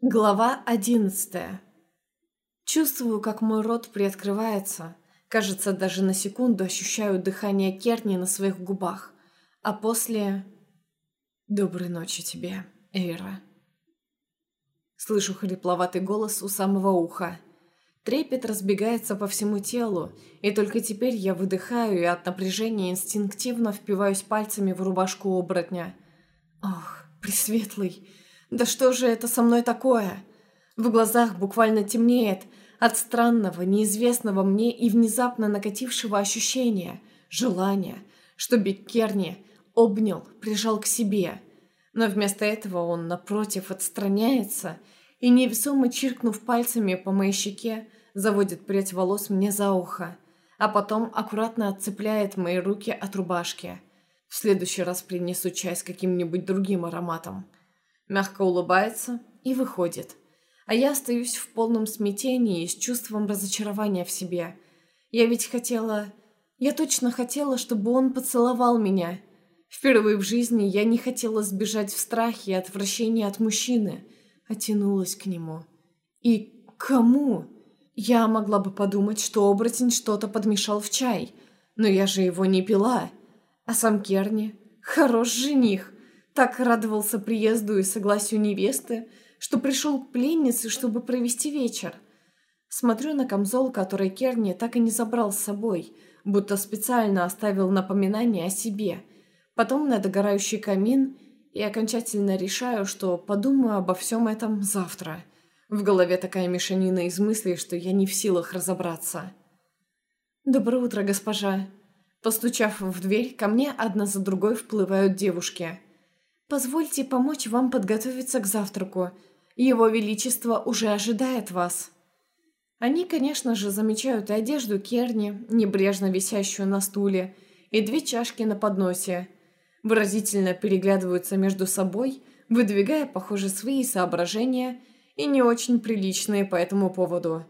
Глава одиннадцатая. Чувствую, как мой рот приоткрывается. Кажется, даже на секунду ощущаю дыхание Керни на своих губах. А после... «Доброй ночи тебе, Эйра». Слышу хрипловатый голос у самого уха. Трепет разбегается по всему телу, и только теперь я выдыхаю и от напряжения инстинктивно впиваюсь пальцами в рубашку оборотня. Ох, пресветлый... Да что же это со мной такое? В глазах буквально темнеет от странного, неизвестного мне и внезапно накатившего ощущения, желания, чтобы Керни обнял, прижал к себе. Но вместо этого он, напротив, отстраняется и, невесомо чиркнув пальцами по моей щеке, заводит прядь волос мне за ухо, а потом аккуратно отцепляет мои руки от рубашки. В следующий раз принесу чай с каким-нибудь другим ароматом мягко улыбается и выходит. А я остаюсь в полном смятении и с чувством разочарования в себе. Я ведь хотела... Я точно хотела, чтобы он поцеловал меня. Впервые в жизни я не хотела сбежать в страхе и отвращении от мужчины, а тянулась к нему. И кому? Я могла бы подумать, что оборотень что-то подмешал в чай, но я же его не пила. А сам Керни – хорош жених, так радовался приезду и согласию невесты, что пришел к пленнице, чтобы провести вечер. Смотрю на камзол, который Керни так и не забрал с собой, будто специально оставил напоминание о себе. Потом на догорающий камин и окончательно решаю, что подумаю обо всем этом завтра. В голове такая мешанина из мыслей, что я не в силах разобраться. «Доброе утро, госпожа!» Постучав в дверь, ко мне одна за другой вплывают девушки – Позвольте помочь вам подготовиться к завтраку. Его Величество уже ожидает вас». Они, конечно же, замечают и одежду Керни, небрежно висящую на стуле, и две чашки на подносе. Выразительно переглядываются между собой, выдвигая, похоже, свои соображения и не очень приличные по этому поводу.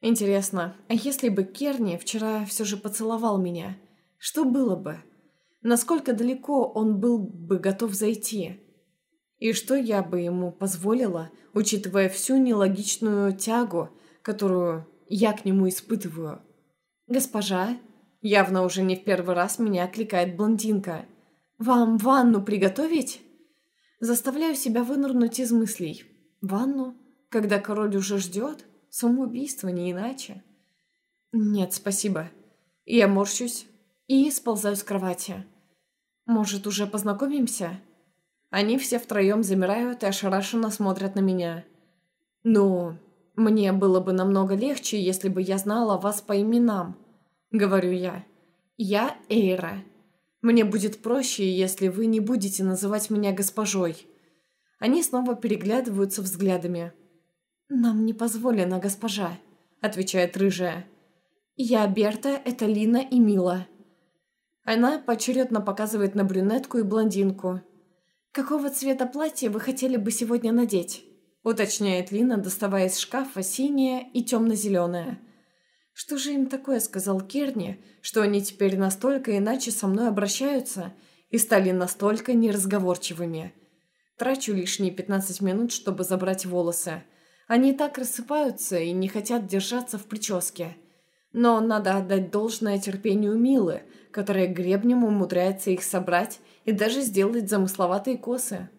Интересно, а если бы Керни вчера все же поцеловал меня, что было бы?» Насколько далеко он был бы готов зайти. И что я бы ему позволила, учитывая всю нелогичную тягу, которую я к нему испытываю. «Госпожа?» Явно уже не в первый раз меня окликает блондинка. «Вам ванну приготовить?» Заставляю себя вынырнуть из мыслей. «Ванну? Когда король уже ждет? Самоубийство, не иначе?» «Нет, спасибо». Я морщусь и сползаю с кровати. «Может, уже познакомимся?» Они все втроем замирают и ошарашенно смотрят на меня. «Ну, мне было бы намного легче, если бы я знала вас по именам», — говорю я. «Я Эйра. Мне будет проще, если вы не будете называть меня госпожой». Они снова переглядываются взглядами. «Нам не позволено, госпожа», — отвечает рыжая. «Я Берта, это Лина и Мила». Она поочередно показывает на брюнетку и блондинку. «Какого цвета платье вы хотели бы сегодня надеть?» уточняет Лина, доставая из шкафа синее и темно-зеленое. «Что же им такое?» – сказал Керни, что они теперь настолько иначе со мной обращаются и стали настолько неразговорчивыми. Трачу лишние 15 минут, чтобы забрать волосы. Они так рассыпаются и не хотят держаться в прическе. Но надо отдать должное терпению Милы – которая гребнем умудряется их собрать и даже сделать замысловатые косы.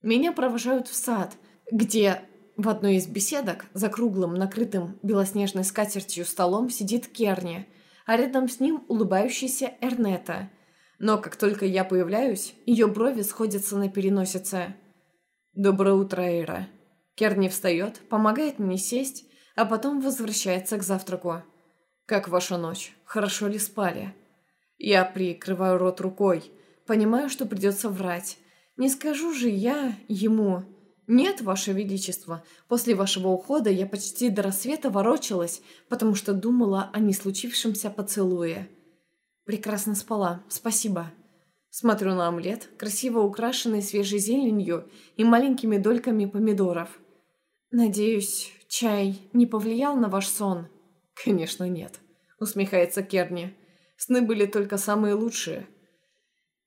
Меня провожают в сад, где в одной из беседок за круглым, накрытым белоснежной скатертью столом сидит Керни, а рядом с ним улыбающийся Эрнета. Но как только я появляюсь, ее брови сходятся на переносице. «Доброе утро, Эйра». Керни встает, помогает мне сесть, а потом возвращается к завтраку. «Как ваша ночь? Хорошо ли спали?» Я прикрываю рот рукой. Понимаю, что придется врать. Не скажу же я ему... «Нет, Ваше Величество, после вашего ухода я почти до рассвета ворочалась, потому что думала о неслучившемся поцелуе». Прекрасно спала, спасибо. Смотрю на омлет, красиво украшенный свежей зеленью и маленькими дольками помидоров. Надеюсь, чай не повлиял на ваш сон? Конечно, нет, усмехается Керни. Сны были только самые лучшие.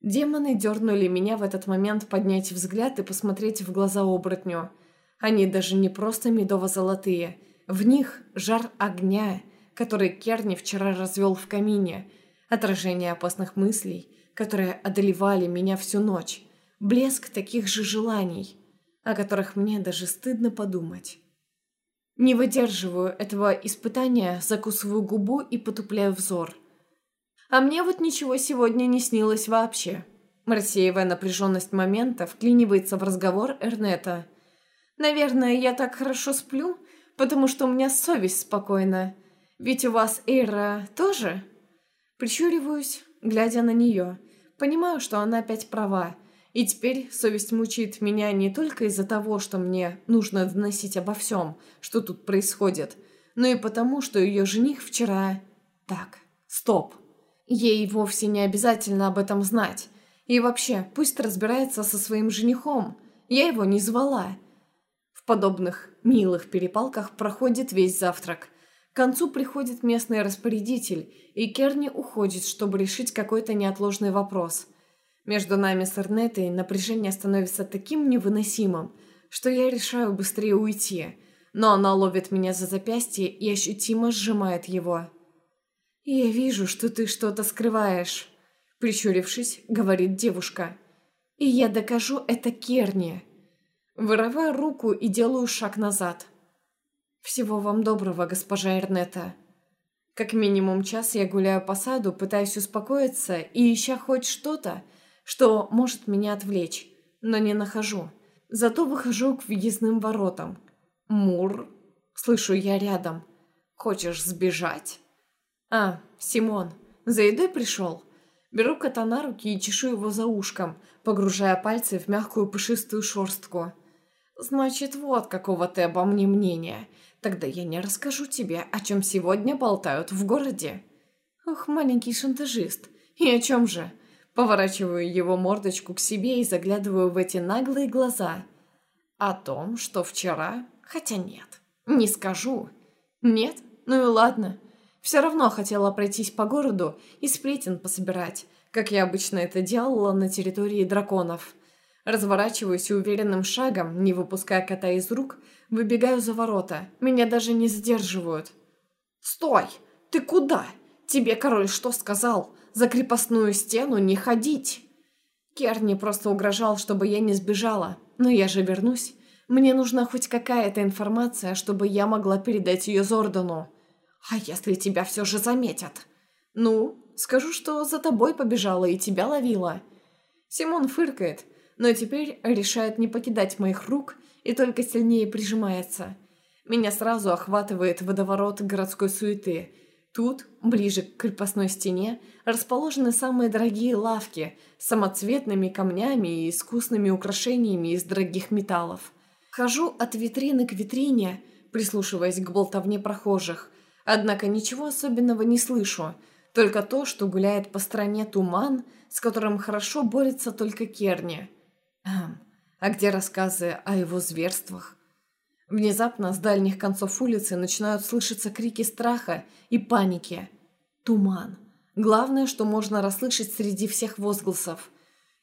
Демоны дернули меня в этот момент поднять взгляд и посмотреть в глаза оборотню. Они даже не просто медово-золотые. В них жар огня, который Керни вчера развел в камине, отражение опасных мыслей, которые одолевали меня всю ночь, блеск таких же желаний, о которых мне даже стыдно подумать. Не выдерживаю этого испытания, закусываю губу и потупляю взор. А мне вот ничего сегодня не снилось вообще. Рассеивая напряженность момента, вклинивается в разговор Эрнета. «Наверное, я так хорошо сплю, потому что у меня совесть спокойна. Ведь у вас Эйра тоже?» Прищуриваюсь, глядя на нее. Понимаю, что она опять права. И теперь совесть мучает меня не только из-за того, что мне нужно доносить обо всем, что тут происходит, но и потому, что ее жених вчера... Так, стоп. Ей вовсе не обязательно об этом знать. И вообще, пусть разбирается со своим женихом. Я его не звала. В подобных милых перепалках проходит весь завтрак. К концу приходит местный распорядитель, и Керни уходит, чтобы решить какой-то неотложный вопрос – между нами с Эрнетой напряжение становится таким невыносимым, что я решаю быстрее уйти, но она ловит меня за запястье и ощутимо сжимает его. «Я вижу, что ты что-то скрываешь», — прищурившись, говорит девушка. «И я докажу это Керни». Вырываю руку и делаю шаг назад. «Всего вам доброго, госпожа Эрнета». Как минимум час я гуляю по саду, пытаюсь успокоиться и, ища хоть что-то, что может меня отвлечь, но не нахожу. Зато выхожу к въездным воротам. «Мур!» Слышу я рядом. «Хочешь сбежать?» «А, Симон, за едой пришел?» Беру кота на руки и чешу его за ушком, погружая пальцы в мягкую пушистую шерстку. «Значит, вот какого ты обо мне мнения. Тогда я не расскажу тебе, о чем сегодня болтают в городе». «Ох, маленький шантажист. И о чем же?» Поворачиваю его мордочку к себе и заглядываю в эти наглые глаза. О том, что вчера... Хотя нет, не скажу. Нет? Ну и ладно. Все равно хотела пройтись по городу и сплетен пособирать, как я обычно это делала на территории драконов. Разворачиваюсь уверенным шагом, не выпуская кота из рук, выбегаю за ворота. Меня даже не задерживают. «Стой! Ты куда? Тебе король что сказал? За крепостную стену не ходить. Керни просто угрожал, чтобы я не сбежала. Но я же вернусь. Мне нужна хоть какая-то информация, чтобы я могла передать ее Зордану. А если тебя все же заметят? Ну, скажу, что за тобой побежала и тебя ловила. Симон фыркает, но теперь решает не покидать моих рук и только сильнее прижимается. Меня сразу охватывает водоворот городской суеты – Тут, ближе к крепостной стене, расположены самые дорогие лавки с самоцветными камнями и искусными украшениями из дорогих металлов. Хожу от витрины к витрине, прислушиваясь к болтовне прохожих, однако ничего особенного не слышу, только то, что гуляет по стране туман, с которым хорошо борется только Керни. Эм, а где рассказы о его зверствах? Внезапно с дальних концов улицы начинают слышаться крики страха и паники. Туман. Главное, что можно расслышать среди всех возгласов.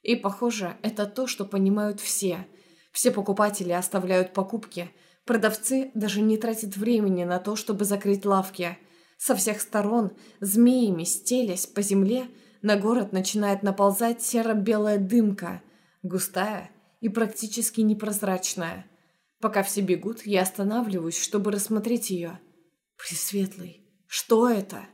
И, похоже, это то, что понимают все. Все покупатели оставляют покупки. Продавцы даже не тратят времени на то, чтобы закрыть лавки. Со всех сторон, змеями стелясь по земле, на город начинает наползать серо-белая дымка. Густая и практически непрозрачная. Пока все бегут, я останавливаюсь, чтобы рассмотреть ее. Пресветлый, что это?